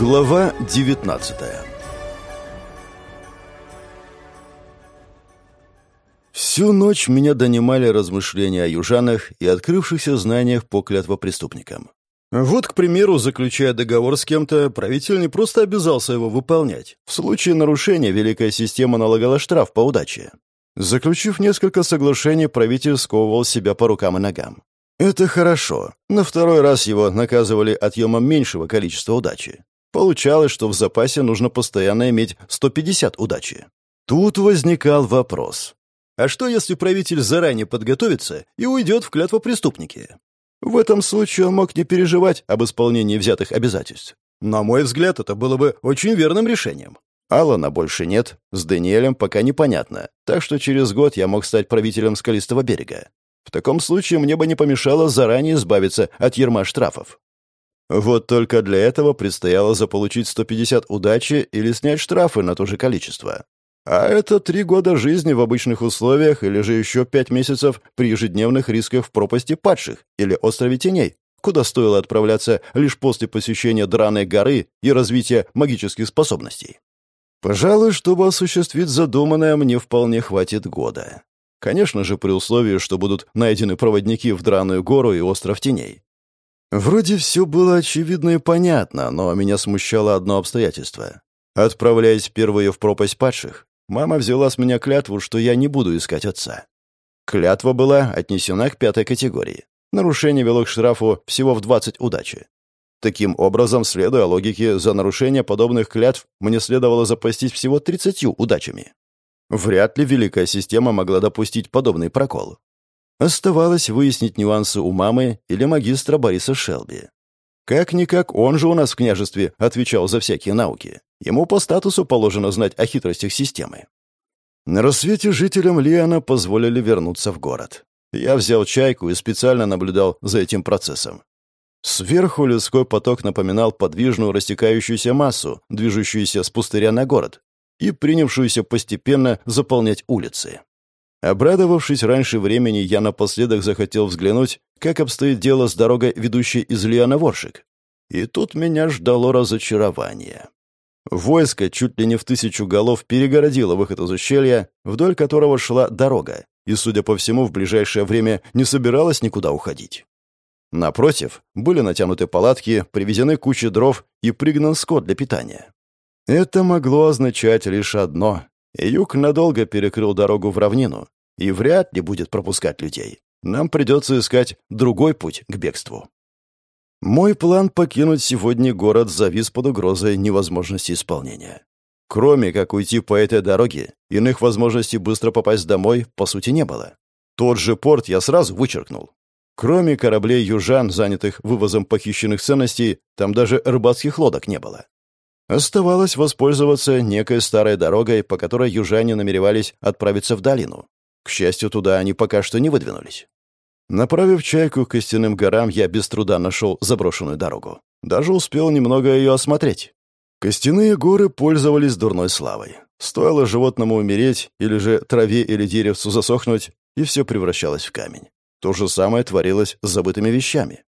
Глава 19 Всю ночь меня донимали размышления о южанах и открывшихся знаниях по клятвопреступникам. Вот, к примеру, заключая договор с кем-то, правитель не просто обязался его выполнять. В случае нарушения Великая система налагала штраф по удаче. Заключив несколько соглашений, правитель сковывал себя по рукам и ногам. Это хорошо. На второй раз его наказывали отъемом меньшего количества удачи. Получалось, что в запасе нужно постоянно иметь 150 удачи. Тут возникал вопрос. А что, если правитель заранее подготовится и уйдет в клятву преступники? В этом случае он мог не переживать об исполнении взятых обязательств. На мой взгляд, это было бы очень верным решением. Алана больше нет, с Даниэлем пока непонятно, так что через год я мог стать правителем Скалистого берега. В таком случае мне бы не помешало заранее избавиться от ерма штрафов. Вот только для этого предстояло заполучить 150 удачи или снять штрафы на то же количество. А это три года жизни в обычных условиях или же еще пять месяцев при ежедневных рисках в пропасти падших или острове теней, куда стоило отправляться лишь после посещения Драной горы и развития магических способностей. Пожалуй, чтобы осуществить задуманное, мне вполне хватит года. Конечно же, при условии, что будут найдены проводники в Драную гору и остров теней. Вроде все было очевидно и понятно, но меня смущало одно обстоятельство. Отправляясь впервые в пропасть падших, мама взяла с меня клятву, что я не буду искать отца. Клятва была отнесена к пятой категории. Нарушение вело к штрафу всего в 20 удачи. Таким образом, следуя логике, за нарушение подобных клятв мне следовало запастись всего 30 удачами. Вряд ли Великая Система могла допустить подобный прокол. Оставалось выяснить нюансы у мамы или магистра Бориса Шелби. Как-никак он же у нас в княжестве отвечал за всякие науки. Ему по статусу положено знать о хитростях системы. На рассвете жителям Лиана позволили вернуться в город. Я взял чайку и специально наблюдал за этим процессом. Сверху людской поток напоминал подвижную растекающуюся массу, движущуюся с пустыря на город и принявшуюся постепенно заполнять улицы. Обрадовавшись раньше времени, я напоследок захотел взглянуть, как обстоит дело с дорогой, ведущей из Лиана Воршик. И тут меня ждало разочарование. Войско чуть ли не в тысячу голов перегородило выход из ущелья, вдоль которого шла дорога, и, судя по всему, в ближайшее время не собиралась никуда уходить. Напротив, были натянуты палатки, привезены кучи дров и пригнан скот для питания. Это могло означать лишь одно Юг надолго перекрыл дорогу в равнину и вряд ли будет пропускать людей. Нам придется искать другой путь к бегству. Мой план покинуть сегодня город завис под угрозой невозможности исполнения. Кроме как уйти по этой дороге, иных возможностей быстро попасть домой, по сути, не было. Тот же порт я сразу вычеркнул. Кроме кораблей южан, занятых вывозом похищенных ценностей, там даже рыбацких лодок не было. Оставалось воспользоваться некой старой дорогой, по которой южане намеревались отправиться в долину. К счастью, туда они пока что не выдвинулись. Направив чайку к костяным горам, я без труда нашел заброшенную дорогу. Даже успел немного ее осмотреть. Костяные горы пользовались дурной славой. Стоило животному умереть, или же траве или деревцу засохнуть, и все превращалось в камень. То же самое творилось с забытыми вещами.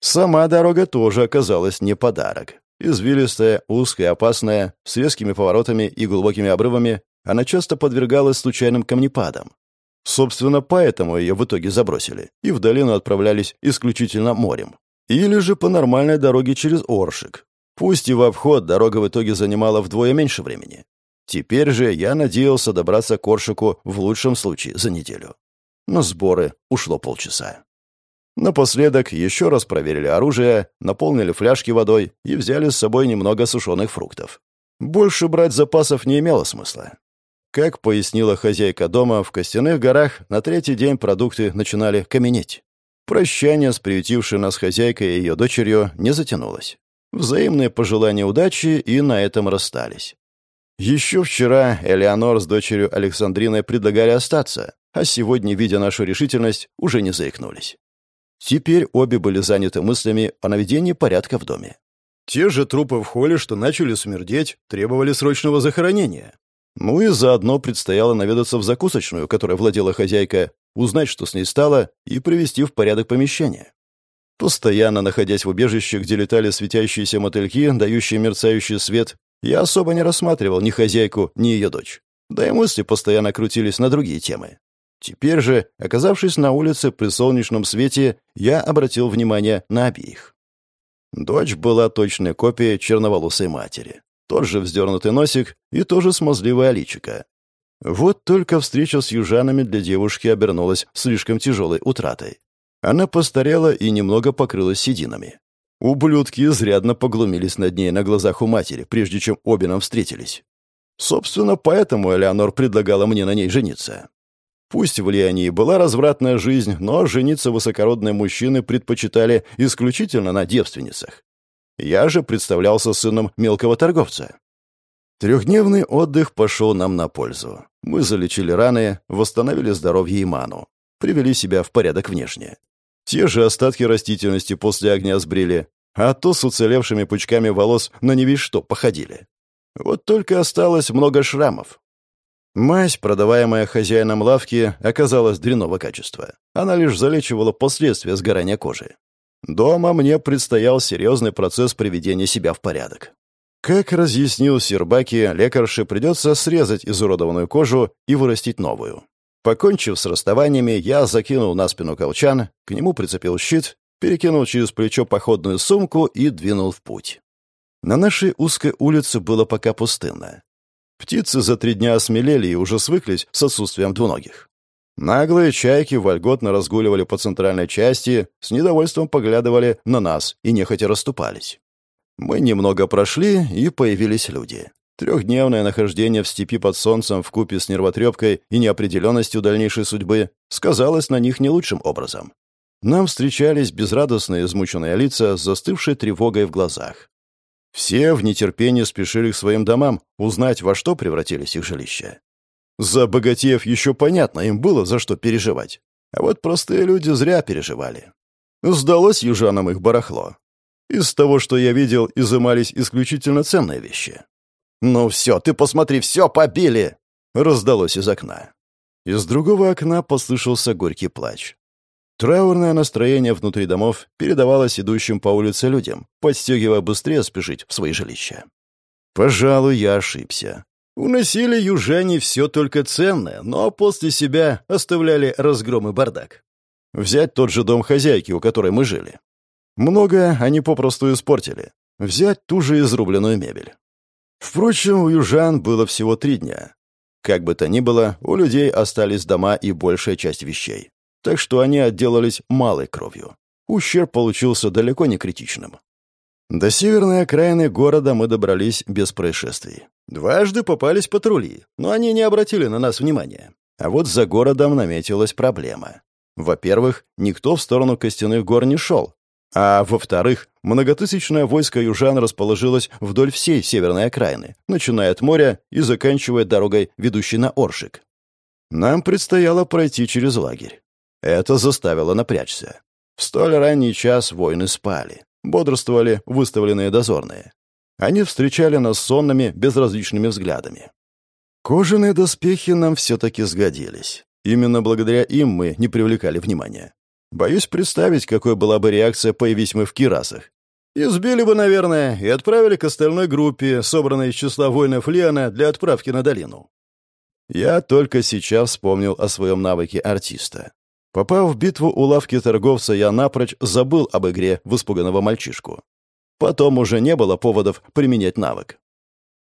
Сама дорога тоже оказалась не подарок. Извилистая, узкая, опасная, с резкими поворотами и глубокими обрывами, она часто подвергалась случайным камнепадам. Собственно, поэтому ее в итоге забросили, и в долину отправлялись исключительно морем. Или же по нормальной дороге через Оршик. Пусть и в обход дорога в итоге занимала вдвое меньше времени. Теперь же я надеялся добраться к Оршику в лучшем случае за неделю. На сборы ушло полчаса. Напоследок еще раз проверили оружие, наполнили фляжки водой и взяли с собой немного сушеных фруктов. Больше брать запасов не имело смысла. Как пояснила хозяйка дома, в Костяных горах на третий день продукты начинали каменеть. Прощание с приютившей нас хозяйкой и ее дочерью не затянулось. Взаимные пожелания удачи и на этом расстались. Еще вчера Элеонор с дочерью Александриной предлагали остаться, а сегодня, видя нашу решительность, уже не заикнулись. Теперь обе были заняты мыслями о наведении порядка в доме. Те же трупы в холле, что начали смердеть, требовали срочного захоронения. Ну и заодно предстояло наведаться в закусочную, которой владела хозяйка, узнать, что с ней стало, и привести в порядок помещение. Постоянно находясь в убежище, где летали светящиеся мотыльки, дающие мерцающий свет, я особо не рассматривал ни хозяйку, ни ее дочь. Да и мысли постоянно крутились на другие темы. Теперь же, оказавшись на улице при солнечном свете, я обратил внимание на обеих. Дочь была точной копией черноволосой матери. Тот же вздернутый носик и тоже смазливая личика. Вот только встреча с южанами для девушки обернулась слишком тяжелой утратой. Она постарела и немного покрылась сединами. Ублюдки изрядно поглумились над ней на глазах у матери, прежде чем обе нам встретились. Собственно, поэтому Элеонор предлагала мне на ней жениться. Пусть в Лиании была развратная жизнь, но жениться высокородные мужчины предпочитали исключительно на девственницах. Я же представлялся сыном мелкого торговца. Трехдневный отдых пошел нам на пользу. Мы залечили раны, восстановили здоровье и ману, привели себя в порядок внешне. Те же остатки растительности после огня сбрили, а то с уцелевшими пучками волос на не что походили. Вот только осталось много шрамов. Мазь, продаваемая хозяином лавки, оказалась дрянного качества. Она лишь залечивала последствия сгорания кожи. Дома мне предстоял серьезный процесс приведения себя в порядок. Как разъяснил Сербаки, лекарше придется срезать изуродованную кожу и вырастить новую. Покончив с расставаниями, я закинул на спину колчан, к нему прицепил щит, перекинул через плечо походную сумку и двинул в путь. На нашей узкой улице было пока пустынно. Птицы за три дня осмелели и уже свыклись с отсутствием двуногих. Наглые чайки вольготно разгуливали по центральной части, с недовольством поглядывали на нас и нехотя расступались. Мы немного прошли, и появились люди. Трехдневное нахождение в степи под солнцем в купе с нервотрепкой и неопределенностью дальнейшей судьбы сказалось на них не лучшим образом. Нам встречались безрадостные измученные лица с застывшей тревогой в глазах. Все в нетерпении спешили к своим домам узнать, во что превратились их жилища. За богатеев еще понятно, им было за что переживать. А вот простые люди зря переживали. Сдалось южанам их барахло. Из того, что я видел, изымались исключительно ценные вещи. «Ну все, ты посмотри, все побили!» — раздалось из окна. Из другого окна послышался горький плач. Траурное настроение внутри домов передавалось идущим по улице людям, подстегивая быстрее спешить в свои жилища. Пожалуй, я ошибся. Уносили южане все только ценное, но после себя оставляли разгром и бардак. Взять тот же дом хозяйки, у которой мы жили. Много они попросту испортили. Взять ту же изрубленную мебель. Впрочем, у южан было всего три дня. Как бы то ни было, у людей остались дома и большая часть вещей так что они отделались малой кровью. Ущерб получился далеко не критичным. До северной окраины города мы добрались без происшествий. Дважды попались патрули, но они не обратили на нас внимания. А вот за городом наметилась проблема. Во-первых, никто в сторону Костяных гор не шел. А во-вторых, многотысячное войско южан расположилось вдоль всей северной окраины, начиная от моря и заканчивая дорогой, ведущей на Оршик. Нам предстояло пройти через лагерь. Это заставило напрячься. В столь ранний час воины спали. Бодрствовали выставленные дозорные. Они встречали нас сонными, безразличными взглядами. Кожаные доспехи нам все-таки сгодились. Именно благодаря им мы не привлекали внимания. Боюсь представить, какой была бы реакция, появись мы в кирасах. Избили бы, наверное, и отправили к остальной группе, собранной из числа воинов Леона, для отправки на долину. Я только сейчас вспомнил о своем навыке артиста. Попав в битву у лавки торговца, я напрочь забыл об игре в испуганного мальчишку. Потом уже не было поводов применять навык.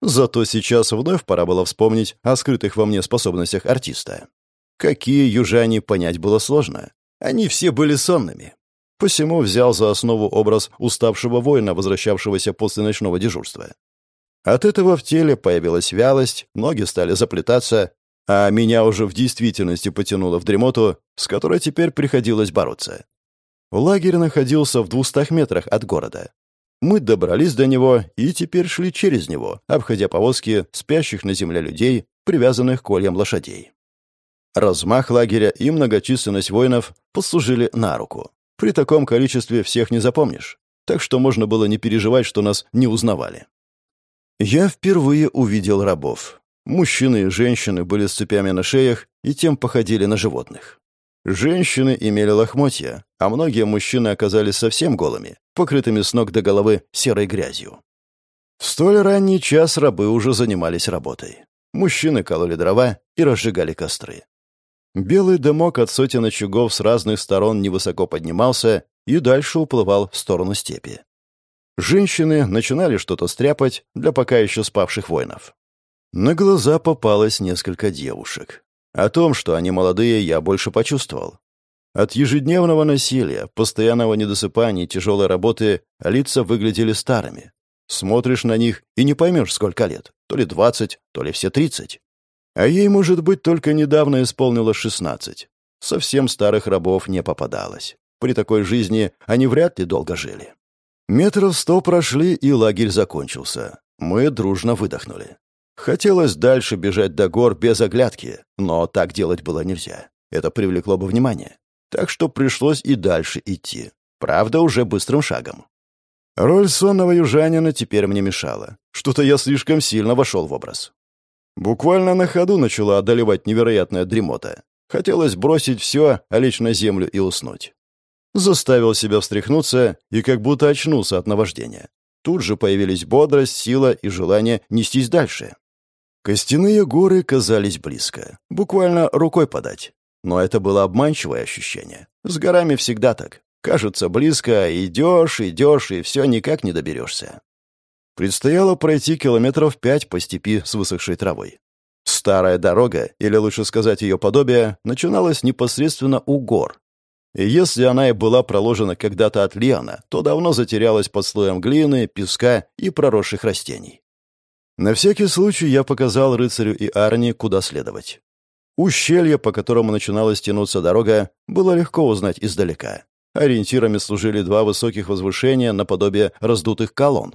Зато сейчас вновь пора было вспомнить о скрытых во мне способностях артиста. Какие южане понять было сложно. Они все были сонными. Посему взял за основу образ уставшего воина, возвращавшегося после ночного дежурства. От этого в теле появилась вялость, ноги стали заплетаться, а меня уже в действительности потянуло в дремоту, с которой теперь приходилось бороться. Лагерь находился в двухстах метрах от города. Мы добрались до него и теперь шли через него, обходя повозки спящих на земле людей, привязанных к кольям лошадей. Размах лагеря и многочисленность воинов послужили на руку. При таком количестве всех не запомнишь, так что можно было не переживать, что нас не узнавали. Я впервые увидел рабов. Мужчины и женщины были с цепями на шеях и тем походили на животных. Женщины имели лохмотья, а многие мужчины оказались совсем голыми, покрытыми с ног до головы серой грязью. В столь ранний час рабы уже занимались работой. Мужчины кололи дрова и разжигали костры. Белый дымок от сотен очагов с разных сторон невысоко поднимался и дальше уплывал в сторону степи. Женщины начинали что-то стряпать для пока еще спавших воинов. На глаза попалось несколько девушек. О том, что они молодые, я больше почувствовал. От ежедневного насилия, постоянного недосыпания и тяжелой работы лица выглядели старыми. Смотришь на них и не поймешь, сколько лет. То ли двадцать, то ли все тридцать. А ей, может быть, только недавно исполнилось шестнадцать. Совсем старых рабов не попадалось. При такой жизни они вряд ли долго жили. Метров сто прошли, и лагерь закончился. Мы дружно выдохнули. Хотелось дальше бежать до гор без оглядки, но так делать было нельзя. Это привлекло бы внимание. Так что пришлось и дальше идти. Правда, уже быстрым шагом. Роль сонного южанина теперь мне мешала. Что-то я слишком сильно вошел в образ. Буквально на ходу начала одолевать невероятная дремота. Хотелось бросить все, а лечь на землю и уснуть. Заставил себя встряхнуться и как будто очнулся от наваждения. Тут же появились бодрость, сила и желание нестись дальше. Костяные горы казались близко, буквально рукой подать. Но это было обманчивое ощущение. С горами всегда так. Кажется близко, идешь, идешь, и все никак не доберешься. Предстояло пройти километров пять по степи с высохшей травой. Старая дорога, или лучше сказать ее подобие, начиналась непосредственно у гор. И если она и была проложена когда-то от Лиана, то давно затерялась под слоем глины, песка и проросших растений. На всякий случай я показал рыцарю и Арни, куда следовать. Ущелье, по которому начиналась тянуться дорога, было легко узнать издалека. Ориентирами служили два высоких возвышения наподобие раздутых колонн.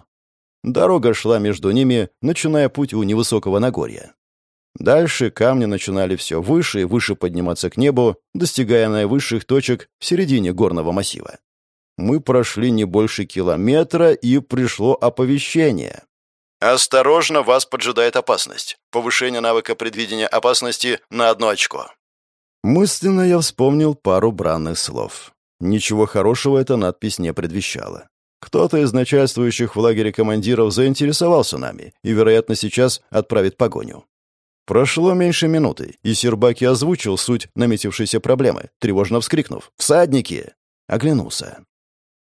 Дорога шла между ними, начиная путь у невысокого Нагорья. Дальше камни начинали все выше и выше подниматься к небу, достигая наивысших точек в середине горного массива. Мы прошли не больше километра, и пришло оповещение. Осторожно, вас поджидает опасность. Повышение навыка предвидения опасности на одно очко. Мысленно я вспомнил пару бранных слов. Ничего хорошего эта надпись не предвещала. Кто-то из начальствующих в лагере командиров заинтересовался нами и, вероятно, сейчас отправит погоню. Прошло меньше минуты, и Сербаки озвучил суть наметившейся проблемы, тревожно вскрикнув «Всадники!» Оглянулся.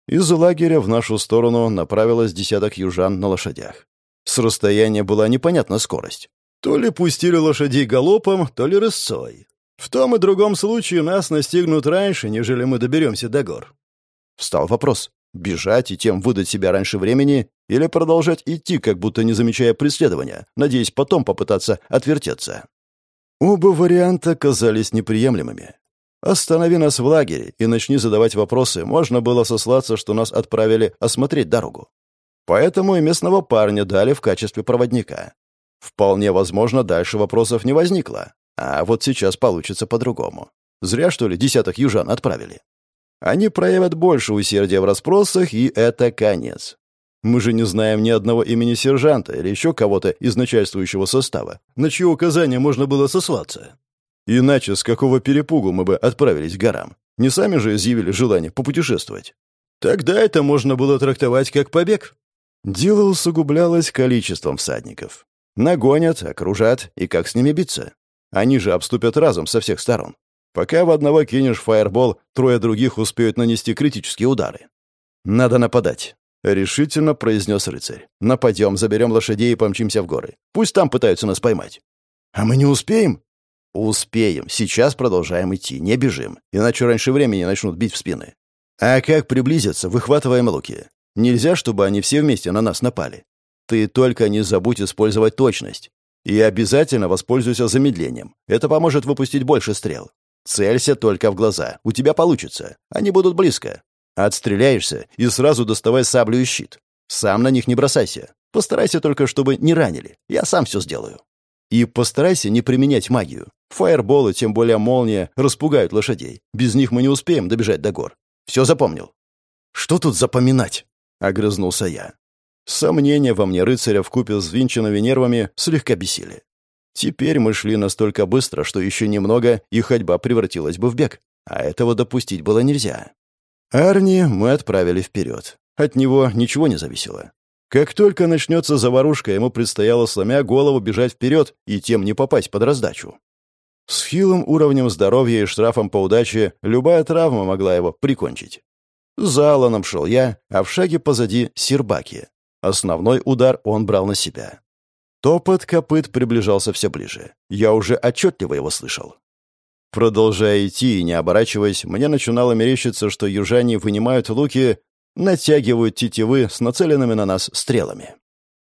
Из лагеря в нашу сторону направилось десяток южан на лошадях. С расстояния была непонятна скорость. То ли пустили лошадей галопом, то ли рысцой. В том и другом случае нас настигнут раньше, нежели мы доберемся до гор. Встал вопрос, бежать и тем выдать себя раньше времени или продолжать идти, как будто не замечая преследования, надеясь потом попытаться отвертеться. Оба варианта казались неприемлемыми. Останови нас в лагере и начни задавать вопросы, можно было сослаться, что нас отправили осмотреть дорогу. Поэтому и местного парня дали в качестве проводника. Вполне возможно, дальше вопросов не возникло. А вот сейчас получится по-другому. Зря, что ли, десяток южан отправили. Они проявят больше усердия в расспросах, и это конец. Мы же не знаем ни одного имени сержанта или еще кого-то из начальствующего состава, на чье указание можно было сослаться. Иначе с какого перепугу мы бы отправились к горам? Не сами же изъявили желание попутешествовать. Тогда это можно было трактовать как побег. Дело усугублялось количеством всадников. Нагонят, окружат, и как с ними биться? Они же обступят разом со всех сторон. Пока в одного кинешь фаербол, трое других успеют нанести критические удары. «Надо нападать», — решительно произнес рыцарь. «Нападем, заберем лошадей и помчимся в горы. Пусть там пытаются нас поймать». «А мы не успеем?» «Успеем. Сейчас продолжаем идти, не бежим, иначе раньше времени начнут бить в спины. А как приблизиться, выхватываем луки. Нельзя, чтобы они все вместе на нас напали. Ты только не забудь использовать точность. И обязательно воспользуйся замедлением. Это поможет выпустить больше стрел. Целься только в глаза. У тебя получится. Они будут близко. Отстреляешься и сразу доставай саблю и щит. Сам на них не бросайся. Постарайся только, чтобы не ранили. Я сам все сделаю. И постарайся не применять магию. Фаерболы, тем более молния, распугают лошадей. Без них мы не успеем добежать до гор. Все запомнил? Что тут запоминать? Огрызнулся я. Сомнения во мне рыцаря вкупе с винченными нервами слегка бесили. Теперь мы шли настолько быстро, что еще немного, и ходьба превратилась бы в бег. а этого допустить было нельзя. Арни мы отправили вперед. От него ничего не зависело. Как только начнется заварушка, ему предстояло, сломя голову, бежать вперед и тем не попасть под раздачу. С хилым уровнем здоровья и штрафом по удаче любая травма могла его прикончить. За Алланом шел я, а в шаге позади — Сербаки. Основной удар он брал на себя. Топот копыт приближался все ближе. Я уже отчетливо его слышал. Продолжая идти и не оборачиваясь, мне начинало мерещиться, что южане вынимают луки, натягивают тетивы с нацеленными на нас стрелами.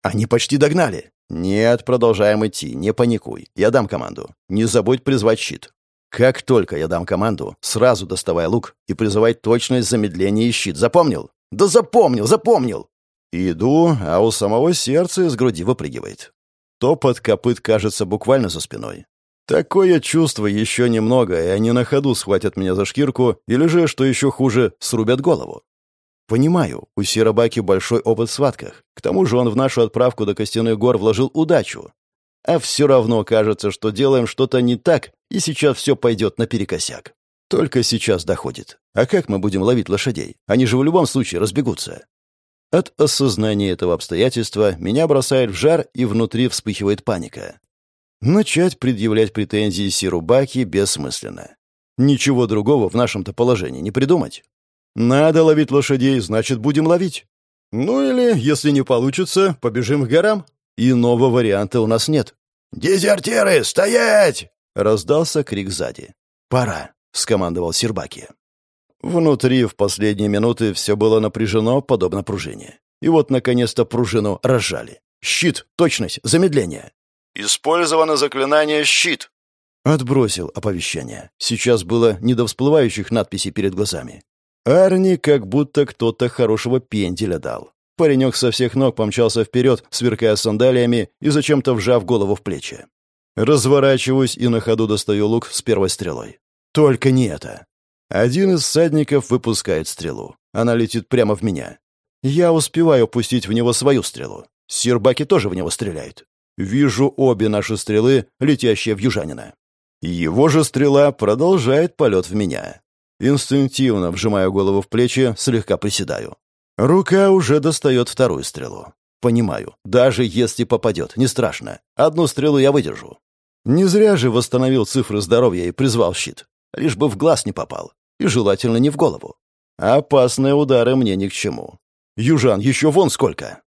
Они почти догнали. Нет, продолжаем идти, не паникуй. Я дам команду. Не забудь призвать щит. Как только я дам команду, сразу доставай лук и призывай точность замедления и щит. Запомнил? Да запомнил, запомнил! Иду, а у самого сердца из груди выпрыгивает. Топот копыт кажется буквально за спиной. Такое чувство еще немного, и они на ходу схватят меня за шкирку, или же, что еще хуже, срубят голову. Понимаю, у Серобаки большой опыт в схватках. К тому же он в нашу отправку до Костяных гор вложил удачу. А все равно кажется, что делаем что-то не так, и сейчас все пойдет наперекосяк. Только сейчас доходит. А как мы будем ловить лошадей? Они же в любом случае разбегутся. От осознания этого обстоятельства меня бросает в жар, и внутри вспыхивает паника. Начать предъявлять претензии Сирубаки бессмысленно. Ничего другого в нашем-то положении не придумать. Надо ловить лошадей, значит, будем ловить. Ну или, если не получится, побежим к горам. Иного варианта у нас нет. «Дезертиры, стоять!» — раздался крик сзади. «Пора», — скомандовал Сербаки. Внутри в последние минуты все было напряжено, подобно пружине. И вот, наконец-то, пружину разжали. Щит, точность, замедление. Использовано заклинание «Щит». Отбросил оповещение. Сейчас было не до всплывающих надписей перед глазами. Арни как будто кто-то хорошего пенделя дал. Паренек со всех ног помчался вперед, сверкая сандалиями и зачем-то вжав голову в плечи. Разворачиваюсь и на ходу достаю лук с первой стрелой. Только не это. Один из всадников выпускает стрелу. Она летит прямо в меня. Я успеваю пустить в него свою стрелу. Сербаки тоже в него стреляют. Вижу обе наши стрелы, летящие в южанина. Его же стрела продолжает полет в меня. Инстинктивно вжимаю голову в плечи, слегка приседаю. Рука уже достает вторую стрелу. Понимаю, даже если попадет, не страшно. Одну стрелу я выдержу. Не зря же восстановил цифры здоровья и призвал щит. Лишь бы в глаз не попал. И желательно не в голову. Опасные удары мне ни к чему. Южан еще вон сколько.